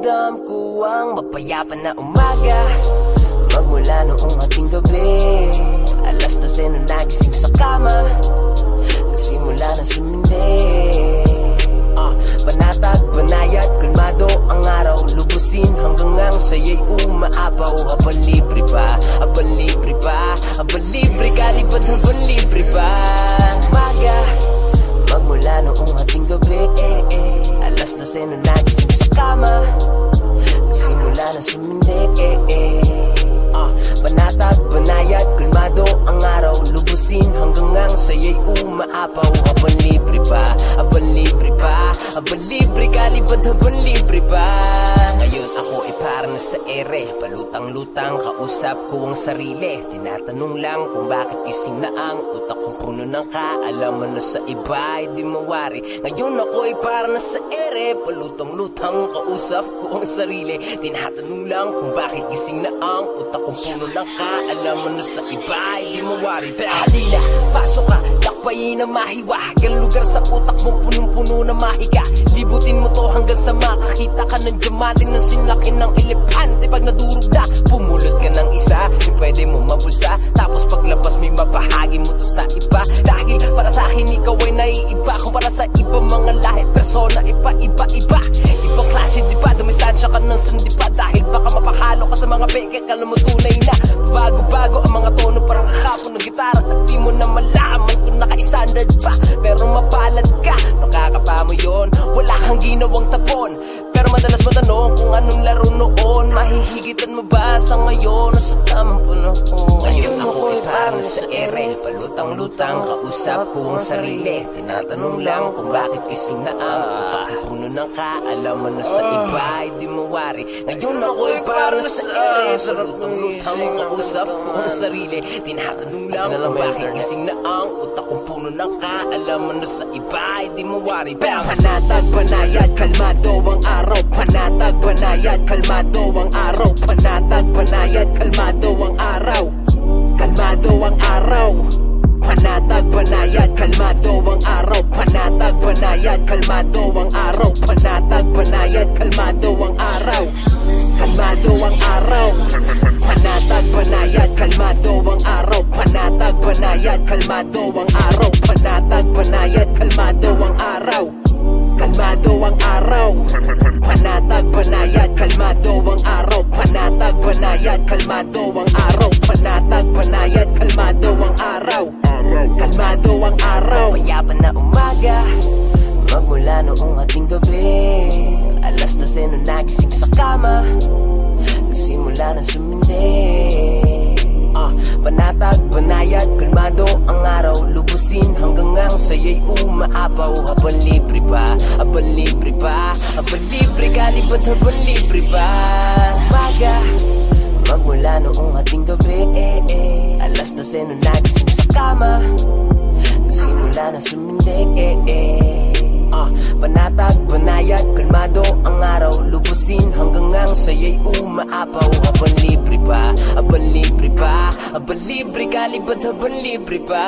Ramdam ko ang mapayapa na umaga. Magmula noong ating gabi Alas 12 na nagising sa kama. Nagsimula na sumindi. Ah, Panatag, banayad, kalmado ang araw. Lubusin hanggang ang saya'y umaapaw. Habang libre pa, habang libre pa Habang libre. Ka, libad habang libre pa. Umaga, magmula noong ating gabi. Alas 12 na nagising na sumindi eh, eh. Ah, Panatag, banayad, kalmado ang araw Lubusin hanggang ang saya'y umaapaw habang libre pa Habang libre ka, libad habang libre pa Ngayon ako ay parang nasa ere Palutang-lutang, kausap ko ang sarili. Tinatanong lang kung bakit gising na ang utak kong puno ng kaalaman na sa iba ay di mawari. Ngayon ako ay parang nasa ere Palutang-lutang, kausap ko ang sarili. Tinatanong lang kung bakit gising na ang utak kong puno ng kaalaman na sa iba ay di mawari. Pero halila, pasok ka, lakbayin na mahiwag Ang lugar sa utak mong punong-puno na mahika Libutin mo to hanggang sa makakita ka ng diamante na sinlaki ng elepante. Pag nadurog na, pumulot ka ng isa Yung pwede mo mabulsa. Tapos paglabas may mabahagi mo to sa iba. Dahil para sa akin ikaw ay naiiba. Kung para sa iba mga lahi, persona iba, iba, iba. Ibang klase di ba, dumistansya ka ng sandipa Dahil baka mapahalo ka sa mga beke, kala mo tunay na. Bago-bago ang mga tono parang kakapon ng gitara. At di mo na kung naka-standard pa. Pero mapalad ka, nakakapa mo yon Wala kang ginawang tapon Pero madalas matanong kung anong laro noon. Mahihigitan mo ba sa ngayon o sa tamang panahon Ngayon ako ay parang sa ere Palutang-lutang, kausap ko ang sarili. Tinatanong lang kung bakit kising na ang utak Puno ng kaalaman na sa iba ay di mawari Ngayon ako ay parang sa ere Palutang-lutang, kausap ko ang sarili. Tinatanong lang kung bakit kising na ang utak kong puno ng kaalaman na sa iba ay di mawari Pero panatag, banayad, kalmado ang araw Panatag, banayad, kalmado ang araw. Panatag, banayad, kalmado ang araw. Kalmado ang araw. Panatag, banayad, kalmado ang araw. Panatag, banayad, kalmado ang araw. Panatag, banayad, kalmado ang araw. Kalmado ang araw. Panatag, banayad, kalmado ang araw. Panatag, banayad, kalmado ang araw. Panatag, banayad, kalmado ang banayad, kalmado ang araw Panatag, banayad, kalmado ang araw Panatag, banayad, kalmado ang araw. Kalmado ang araw. Payapa na umaga Magmula noong ating gabi. Alas 12 na nagising sa kama. Nagsimula na sumindi saya'y umaapaw. Habang libre pa, habang libre pa Habang libre ka, libad habang libre pa. Umaga, magmula noong ating gabi eh, eh. Alas 12 na nagising sa kama Nagsimula na sumindi eh, eh. Ah, panatag, banayad, kalmado ang araw. Lubusin hanggang ang saya'y umaapaw. Habang libre pa, habang libre pa Habang libre ka, libad habang libre pa